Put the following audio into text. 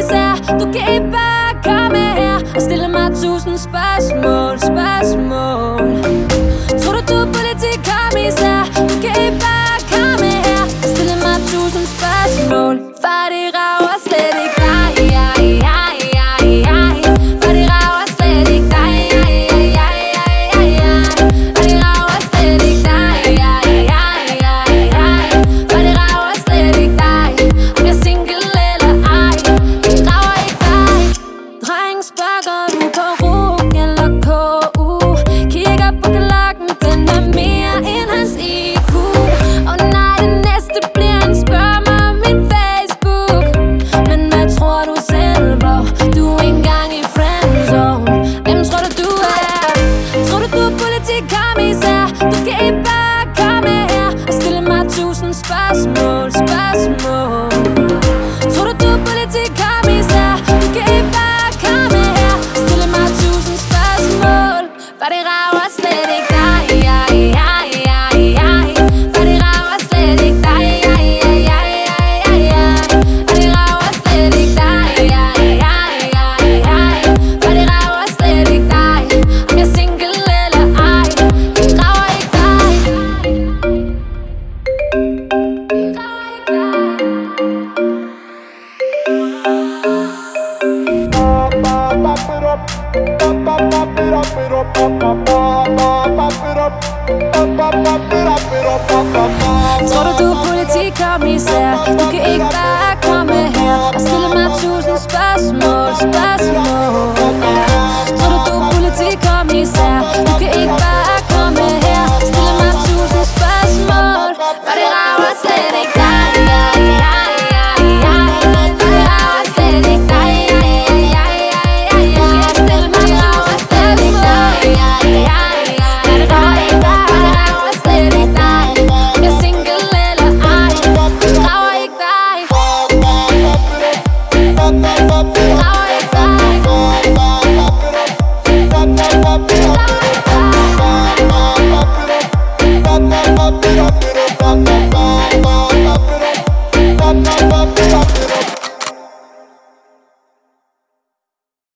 især Du kan ikke bare komme her Og stille mig tusind spørgsmål, spørgsmål. Tror du, du er politikommissær? Du kan ikke bare komme her Og stille mig tusind spørgsmål. For det rager slet ikke. But it Tror du du er politikommissær? Du kan ikke bare komme her Og stille mig tusind spørgsmål Spørgsmål